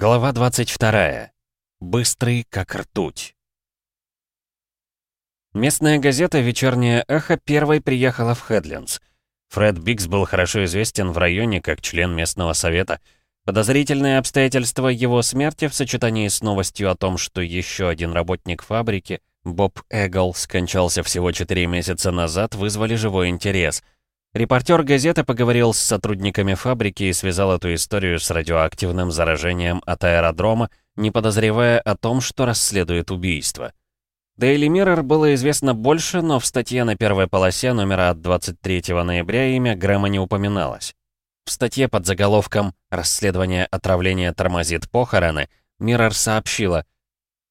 Глава 22. Быстрый, как ртуть. Местная газета «Вечернее эхо» первой приехала в Хедлинс. Фред Бикс был хорошо известен в районе как член местного совета. Подозрительные обстоятельства его смерти в сочетании с новостью о том, что еще один работник фабрики, Боб Эгл, скончался всего 4 месяца назад, вызвали живой интерес — Репортер газеты поговорил с сотрудниками фабрики и связал эту историю с радиоактивным заражением от аэродрома, не подозревая о том, что расследует убийство. Daily Mirror было известно больше, но в статье на первой полосе номера от 23 ноября имя Грэма не упоминалось. В статье под заголовком «Расследование отравления тормозит похороны» Mirror сообщила –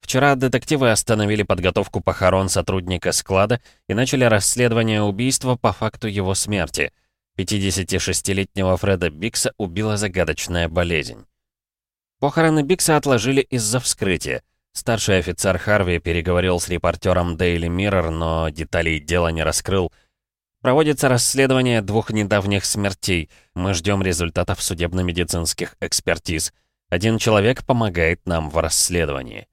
Вчера детективы остановили подготовку похорон сотрудника склада и начали расследование убийства по факту его смерти. 56-летнего Фреда Бикса убила загадочная болезнь. Похороны Бикса отложили из-за вскрытия. Старший офицер Харви переговорил с репортером Daily Mirror, но деталей дела не раскрыл. Проводится расследование двух недавних смертей. Мы ждем результатов судебно-медицинских экспертиз. Один человек помогает нам в расследовании.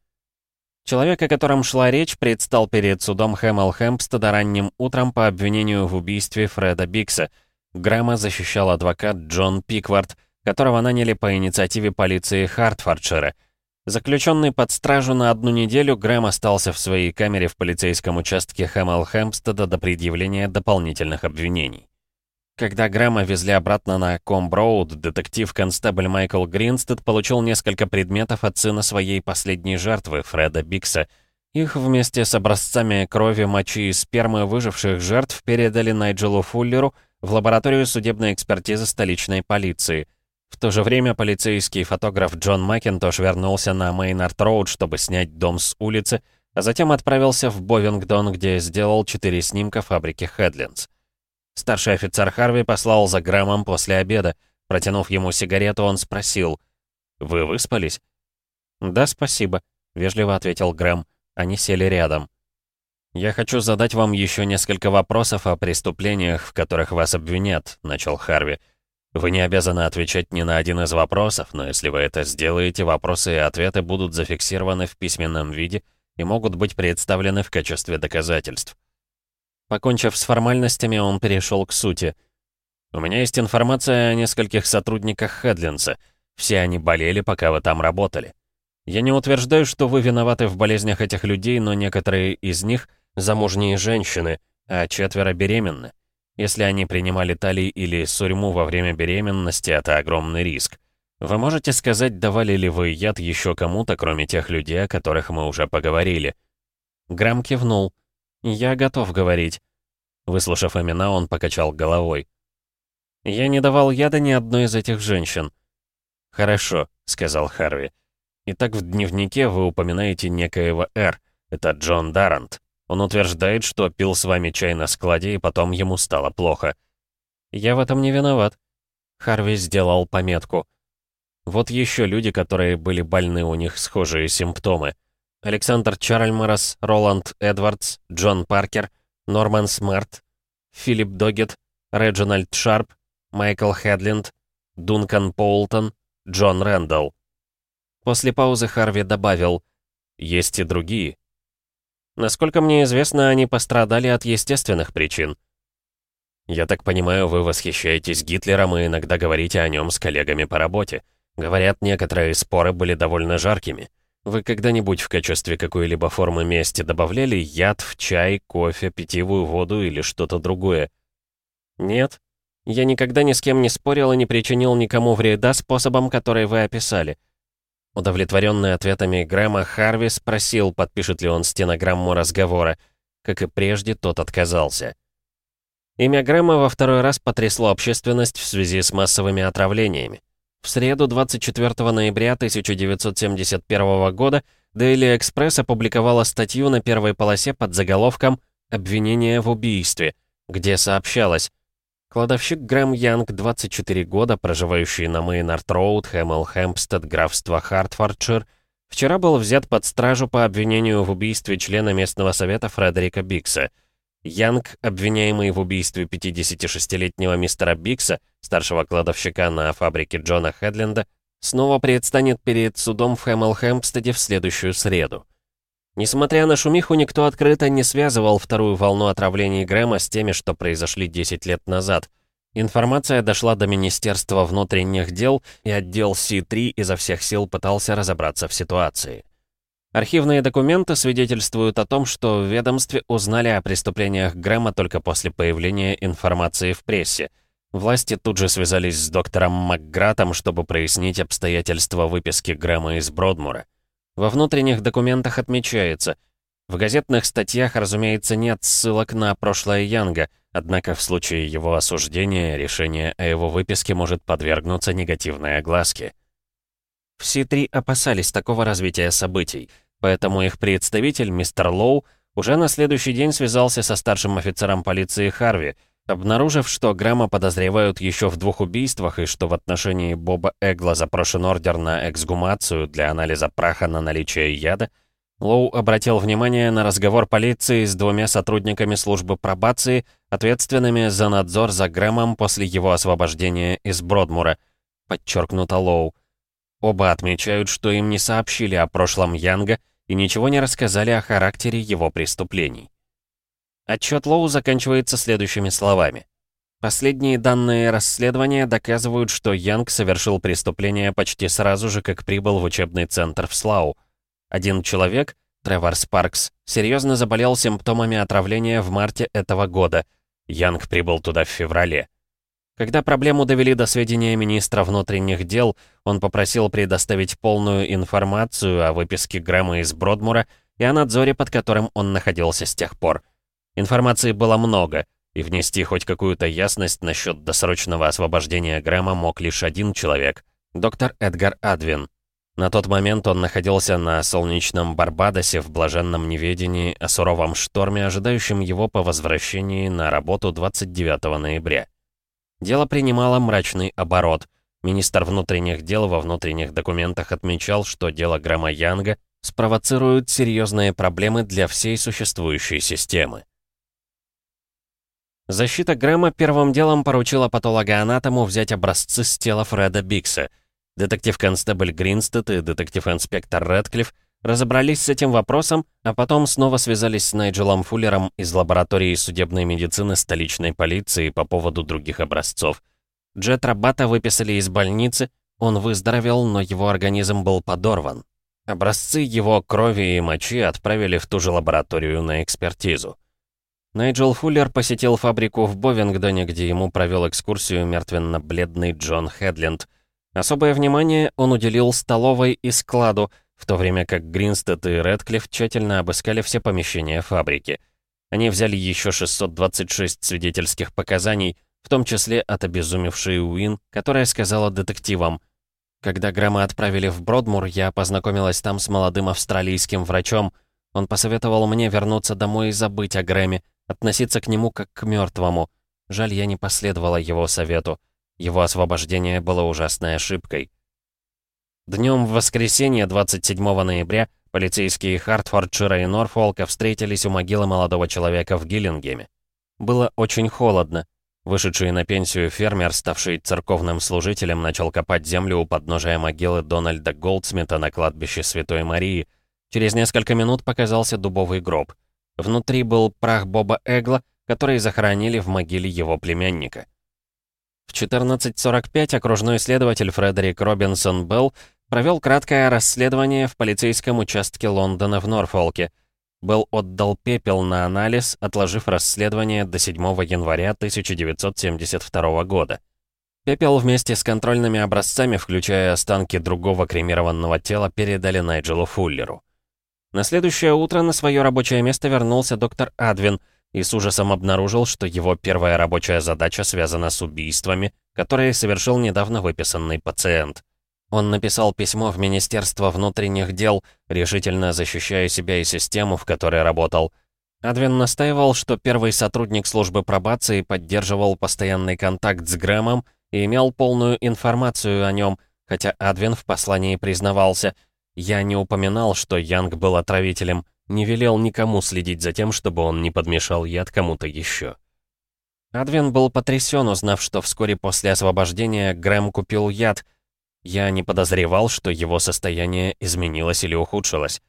Человек, о котором шла речь, предстал перед судом Хэмл Хэмпстеда ранним утром по обвинению в убийстве Фреда Бикса. Грэма защищал адвокат Джон Пиквард, которого наняли по инициативе полиции Хартфордшира. Заключенный под стражу на одну неделю, Грэм остался в своей камере в полицейском участке Хэмл Хэмпстеда до предъявления дополнительных обвинений. Когда Грэма везли обратно на Комброуд, детектив-констебль Майкл Гринстед получил несколько предметов от сына своей последней жертвы, Фреда Бикса. Их вместе с образцами крови, мочи и спермы выживших жертв передали Найджелу Фуллеру в лабораторию судебной экспертизы столичной полиции. В то же время полицейский фотограф Джон Макинтош вернулся на Мейнард-Роуд, чтобы снять дом с улицы, а затем отправился в Бовингдон, где сделал четыре снимка фабрики Хедлинс. Старший офицер Харви послал за Грэмом после обеда. Протянув ему сигарету, он спросил. «Вы выспались?» «Да, спасибо», — вежливо ответил Грэм. Они сели рядом. «Я хочу задать вам еще несколько вопросов о преступлениях, в которых вас обвинят», — начал Харви. «Вы не обязаны отвечать ни на один из вопросов, но если вы это сделаете, вопросы и ответы будут зафиксированы в письменном виде и могут быть представлены в качестве доказательств. Покончив с формальностями, он перешел к сути. «У меня есть информация о нескольких сотрудниках Хедлинса. Все они болели, пока вы там работали. Я не утверждаю, что вы виноваты в болезнях этих людей, но некоторые из них — замужние женщины, а четверо беременны. Если они принимали талий или сурьму во время беременности, это огромный риск. Вы можете сказать, давали ли вы яд еще кому-то, кроме тех людей, о которых мы уже поговорили?» Грамм кивнул. «Я готов говорить». Выслушав имена, он покачал головой. «Я не давал яда ни одной из этих женщин». «Хорошо», — сказал Харви. «Итак, в дневнике вы упоминаете некоего Р. Это Джон Даррант. Он утверждает, что пил с вами чай на складе, и потом ему стало плохо». «Я в этом не виноват». Харви сделал пометку. Вот еще люди, которые были больны, у них схожие симптомы. Александр Чарльмерас, Рональд Эдвардс, Джон Паркер, Норман Смарт, Филипп Догет, Реджинальд Шарп, Майкл Хедлинд, Дункан Поултон, Джон Рэндалл. После паузы Харви добавил, «Есть и другие». Насколько мне известно, они пострадали от естественных причин. Я так понимаю, вы восхищаетесь Гитлером и иногда говорите о нем с коллегами по работе. Говорят, некоторые споры были довольно жаркими. Вы когда-нибудь в качестве какой-либо формы мести добавляли яд в чай, кофе, питьевую воду или что-то другое? Нет. Я никогда ни с кем не спорил и не причинил никому вреда способом, который вы описали. Удовлетворенный ответами Грэма, Харви спросил, подпишет ли он стенограмму разговора. Как и прежде, тот отказался. Имя Грэма во второй раз потрясло общественность в связи с массовыми отравлениями. В среду 24 ноября 1971 года Daily Express опубликовала статью на первой полосе под заголовком «Обвинение в убийстве», где сообщалось Кладовщик Грэм Янг, 24 года, проживающий на Мейнард-Роуд, Хэмпстед, графство Хартфордшир, вчера был взят под стражу по обвинению в убийстве члена местного совета Фредерика Бикса — Янг, обвиняемый в убийстве 56-летнего мистера Бикса, старшего кладовщика на фабрике Джона Хедленда, снова предстанет перед судом в Хэмл-Хэмпстеде в следующую среду. Несмотря на шумиху, никто открыто не связывал вторую волну отравлений Грэма с теми, что произошли 10 лет назад. Информация дошла до Министерства внутренних дел, и отдел Си-3 изо всех сил пытался разобраться в ситуации. Архивные документы свидетельствуют о том, что в ведомстве узнали о преступлениях Грэма только после появления информации в прессе. Власти тут же связались с доктором Макгратом, чтобы прояснить обстоятельства выписки Грэма из Бродмура. Во внутренних документах отмечается, в газетных статьях, разумеется, нет ссылок на прошлое Янга, однако в случае его осуждения решение о его выписке может подвергнуться негативной огласке. Все три опасались такого развития событий — Поэтому их представитель, мистер Лоу, уже на следующий день связался со старшим офицером полиции Харви, обнаружив, что Грэма подозревают еще в двух убийствах и что в отношении Боба Эгла запрошен ордер на эксгумацию для анализа праха на наличие яда, Лоу обратил внимание на разговор полиции с двумя сотрудниками службы пробации, ответственными за надзор за Грэмом после его освобождения из Бродмура, подчеркнуто Лоу. Оба отмечают, что им не сообщили о прошлом Янга и ничего не рассказали о характере его преступлений. Отчет Лоу заканчивается следующими словами. Последние данные расследования доказывают, что Янг совершил преступление почти сразу же, как прибыл в учебный центр в Слау. Один человек, Тревор Спаркс, серьезно заболел симптомами отравления в марте этого года. Янг прибыл туда в феврале. Когда проблему довели до сведения министра внутренних дел, он попросил предоставить полную информацию о выписке Грэма из Бродмура и о надзоре, под которым он находился с тех пор. Информации было много, и внести хоть какую-то ясность насчет досрочного освобождения Грэма мог лишь один человек — доктор Эдгар Адвин. На тот момент он находился на солнечном Барбадосе в блаженном неведении о суровом шторме, ожидающем его по возвращении на работу 29 ноября. Дело принимало мрачный оборот. Министр внутренних дел во внутренних документах отмечал, что дело Грэма Янга спровоцирует серьезные проблемы для всей существующей системы. Защита Грэма первым делом поручила патологоанатому взять образцы с тела Фреда Бикса. Детектив-констебль Гринстед и детектив-инспектор Рэдклифф разобрались с этим вопросом, а потом снова связались с Найджелом Фуллером из лаборатории судебной медицины столичной полиции по поводу других образцов. Джет Рабата выписали из больницы, он выздоровел, но его организм был подорван. Образцы его крови и мочи отправили в ту же лабораторию на экспертизу. Найджел Фуллер посетил фабрику в Бовингдоне, где ему провел экскурсию мертвенно-бледный Джон Хедленд. Особое внимание он уделил столовой и складу — в то время как Гринстед и Редклифф тщательно обыскали все помещения фабрики. Они взяли еще 626 свидетельских показаний, в том числе от обезумевшей Уин, которая сказала детективам, «Когда Грэма отправили в Бродмур, я познакомилась там с молодым австралийским врачом. Он посоветовал мне вернуться домой и забыть о Грэме, относиться к нему как к мертвому. Жаль, я не последовала его совету. Его освобождение было ужасной ошибкой. Днем в воскресенье 27 ноября полицейские Хартфордшира и Норфолка встретились у могилы молодого человека в Гиллингеме. Было очень холодно. Вышедший на пенсию фермер, ставший церковным служителем, начал копать землю у подножия могилы Дональда Голдсмита на кладбище Святой Марии. Через несколько минут показался дубовый гроб. Внутри был прах Боба Эгла, который захоронили в могиле его племянника. В 14.45 окружной следователь Фредерик Робинсон Белл Провел краткое расследование в полицейском участке Лондона в Норфолке. Был отдал пепел на анализ, отложив расследование до 7 января 1972 года. Пепел вместе с контрольными образцами, включая останки другого кремированного тела, передали Найджелу Фуллеру. На следующее утро на свое рабочее место вернулся доктор Адвин и с ужасом обнаружил, что его первая рабочая задача связана с убийствами, которые совершил недавно выписанный пациент. Он написал письмо в Министерство внутренних дел, решительно защищая себя и систему, в которой работал. Адвин настаивал, что первый сотрудник службы пробации поддерживал постоянный контакт с Грэмом и имел полную информацию о нем, хотя Адвин в послании признавался «Я не упоминал, что Янг был отравителем, не велел никому следить за тем, чтобы он не подмешал яд кому-то еще». Адвин был потрясен, узнав, что вскоре после освобождения Грэм купил яд — Я не подозревал, что его состояние изменилось или ухудшилось.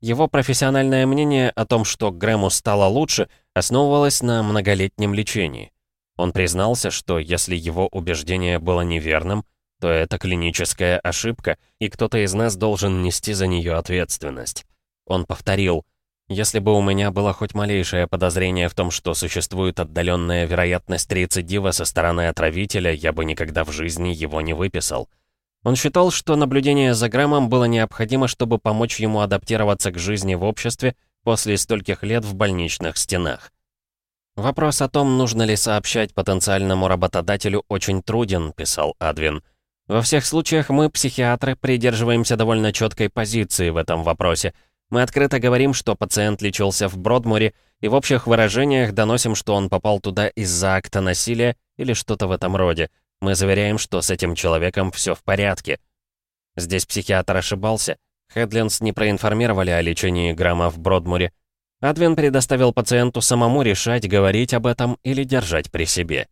Его профессиональное мнение о том, что Грэму стало лучше, основывалось на многолетнем лечении. Он признался, что если его убеждение было неверным, то это клиническая ошибка, и кто-то из нас должен нести за нее ответственность. Он повторил, «Если бы у меня было хоть малейшее подозрение в том, что существует отдаленная вероятность рецидива со стороны отравителя, я бы никогда в жизни его не выписал». Он считал, что наблюдение за Грэмом было необходимо, чтобы помочь ему адаптироваться к жизни в обществе после стольких лет в больничных стенах. «Вопрос о том, нужно ли сообщать потенциальному работодателю, очень труден», — писал Адвин. «Во всех случаях мы, психиатры, придерживаемся довольно четкой позиции в этом вопросе. Мы открыто говорим, что пациент лечился в Бродмуре, и в общих выражениях доносим, что он попал туда из-за акта насилия или что-то в этом роде. Мы заверяем, что с этим человеком все в порядке». Здесь психиатр ошибался. Хедлинс не проинформировали о лечении Грамма в Бродмуре. Адвин предоставил пациенту самому решать, говорить об этом или держать при себе.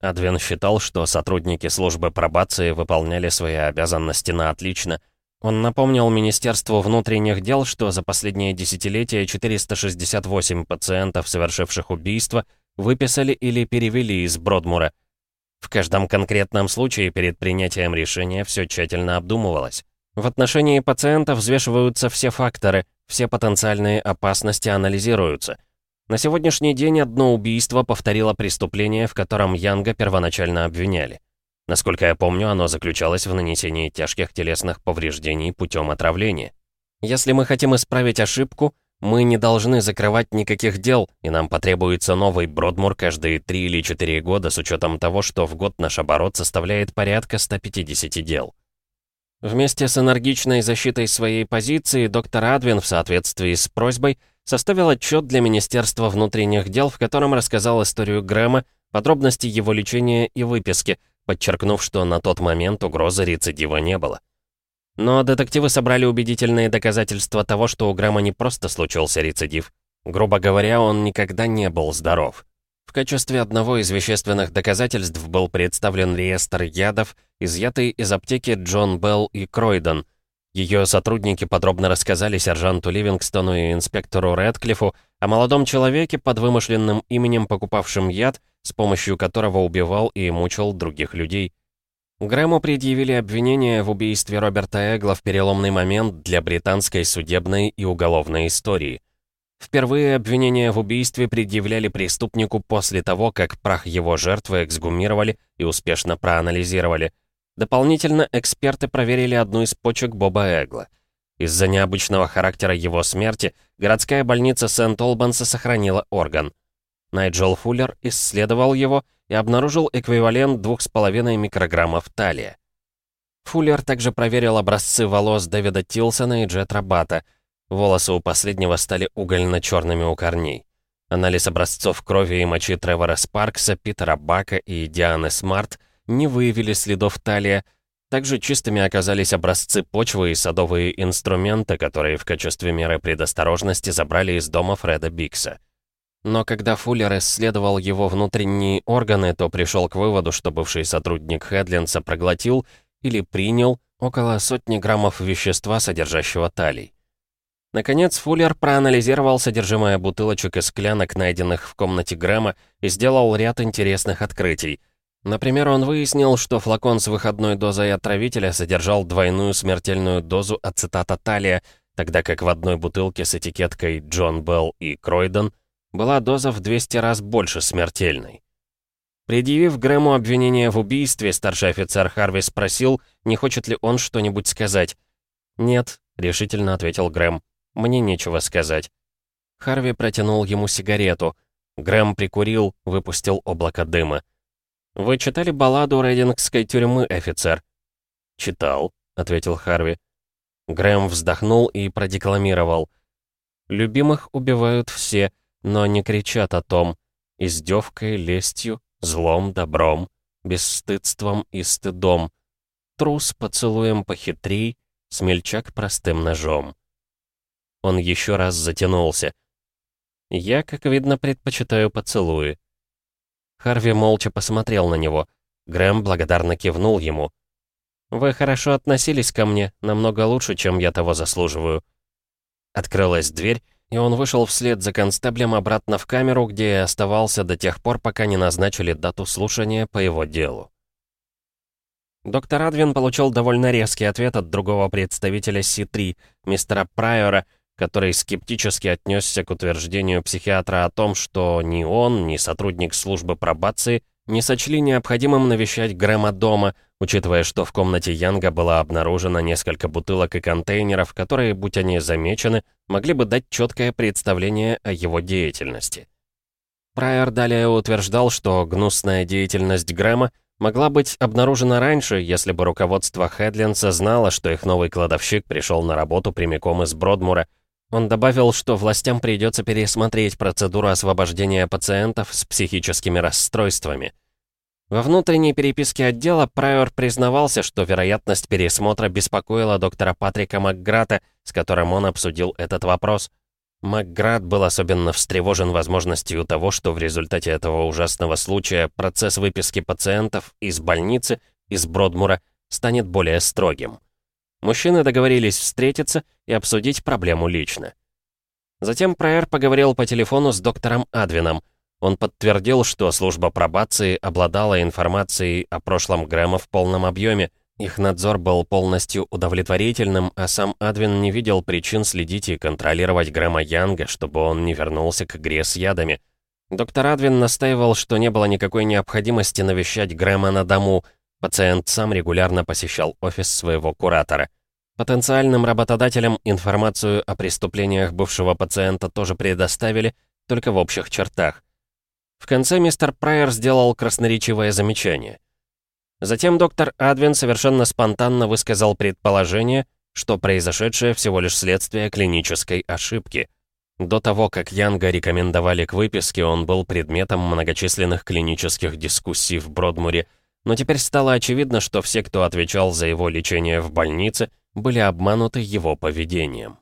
Адвин считал, что сотрудники службы пробации выполняли свои обязанности на отлично. Он напомнил Министерству внутренних дел, что за последнее десятилетие 468 пациентов, совершивших убийство, выписали или перевели из Бродмура. В каждом конкретном случае перед принятием решения все тщательно обдумывалось. В отношении пациента взвешиваются все факторы, все потенциальные опасности анализируются. На сегодняшний день одно убийство повторило преступление, в котором Янга первоначально обвиняли. Насколько я помню, оно заключалось в нанесении тяжких телесных повреждений путем отравления. Если мы хотим исправить ошибку, мы не должны закрывать никаких дел, и нам потребуется новый Бродмур каждые 3 или 4 года с учетом того, что в год наш оборот составляет порядка 150 дел. Вместе с энергичной защитой своей позиции доктор Адвин в соответствии с просьбой составил отчет для Министерства внутренних дел, в котором рассказал историю Грэма, подробности его лечения и выписки, подчеркнув, что на тот момент угрозы рецидива не было. Но детективы собрали убедительные доказательства того, что у Грэма не просто случился рецидив. Грубо говоря, он никогда не был здоров. В качестве одного из вещественных доказательств был представлен реестр ядов, изъятый из аптеки Джон Белл и Кройдон. Ее сотрудники подробно рассказали сержанту Ливингстону и инспектору Рэдклиффу о молодом человеке под вымышленным именем, покупавшем яд, с помощью которого убивал и мучил других людей. Грэму предъявили обвинение в убийстве Роберта Эгла в переломный момент для британской судебной и уголовной истории. Впервые обвинения в убийстве предъявляли преступнику после того, как прах его жертвы эксгумировали и успешно проанализировали. Дополнительно эксперты проверили одну из почек Боба Эгла. Из-за необычного характера его смерти городская больница Сент-Олбанса сохранила орган. Найджел Фуллер исследовал его и обнаружил эквивалент 2,5 микрограммов талия. Фуллер также проверил образцы волос Дэвида Тилсона и Джет Рабата — Волосы у последнего стали угольно-черными у корней. Анализ образцов крови и мочи Тревора Спаркса, Питера Бака и Дианы Смарт не выявили следов талия. Также чистыми оказались образцы почвы и садовые инструменты, которые в качестве меры предосторожности забрали из дома Фреда Бикса. Но когда Фуллер исследовал его внутренние органы, то пришел к выводу, что бывший сотрудник Хедлинса проглотил или принял около сотни граммов вещества, содержащего талий. Наконец, Фуллер проанализировал содержимое бутылочек и склянок, найденных в комнате Грэма, и сделал ряд интересных открытий. Например, он выяснил, что флакон с выходной дозой отравителя содержал двойную смертельную дозу ацетата талия, тогда как в одной бутылке с этикеткой «Джон Белл» и «Кройден» была доза в 200 раз больше смертельной. Предъявив Грэму обвинение в убийстве, старший офицер Харви спросил, не хочет ли он что-нибудь сказать. «Нет», — решительно ответил Грэм. Мне нечего сказать». Харви протянул ему сигарету. Грэм прикурил, выпустил облако дыма. «Вы читали балладу Рейдингской тюрьмы, офицер?» «Читал», — ответил Харви. Грэм вздохнул и продекламировал. «Любимых убивают все, но не кричат о том. Издевкой, лестью, злом, добром, бесстыдством и стыдом. Трус поцелуем похитрей, смельчак простым ножом». Он еще раз затянулся. «Я, как видно, предпочитаю поцелуи». Харви молча посмотрел на него. Грэм благодарно кивнул ему. «Вы хорошо относились ко мне, намного лучше, чем я того заслуживаю». Открылась дверь, и он вышел вслед за констеблем обратно в камеру, где и оставался до тех пор, пока не назначили дату слушания по его делу. Доктор Адвин получил довольно резкий ответ от другого представителя Си-3, мистера Прайора, который скептически отнесся к утверждению психиатра о том, что ни он, ни сотрудник службы пробации не сочли необходимым навещать Грэма дома, учитывая, что в комнате Янга было обнаружено несколько бутылок и контейнеров, которые, будь они замечены, могли бы дать четкое представление о его деятельности. Прайер далее утверждал, что гнусная деятельность Грэма могла быть обнаружена раньше, если бы руководство Хедлинса знало, что их новый кладовщик пришел на работу прямиком из Бродмура. Он добавил, что властям придется пересмотреть процедуру освобождения пациентов с психическими расстройствами. Во внутренней переписке отдела Прайор признавался, что вероятность пересмотра беспокоила доктора Патрика Макграта, с которым он обсудил этот вопрос. Макград был особенно встревожен возможностью того, что в результате этого ужасного случая процесс выписки пациентов из больницы, из Бродмура, станет более строгим. Мужчины договорились встретиться и обсудить проблему лично. Затем Прайер поговорил по телефону с доктором Адвином, он подтвердил, что служба пробации обладала информацией о прошлом Грэма в полном объеме. Их надзор был полностью удовлетворительным, а сам Адвин не видел причин следить и контролировать Грэма Янга, чтобы он не вернулся к игре с ядами. Доктор Адвин настаивал, что не было никакой необходимости навещать Грэма на дому. Пациент сам регулярно посещал офис своего куратора. Потенциальным работодателям информацию о преступлениях бывшего пациента тоже предоставили, только в общих чертах. В конце мистер Прайер сделал красноречивое замечание. Затем доктор Адвин совершенно спонтанно высказал предположение, что произошедшее всего лишь следствие клинической ошибки. До того, как Янга рекомендовали к выписке, он был предметом многочисленных клинических дискуссий в Бродмуре, но теперь стало очевидно, что все, кто отвечал за его лечение в больнице, были обмануты его поведением.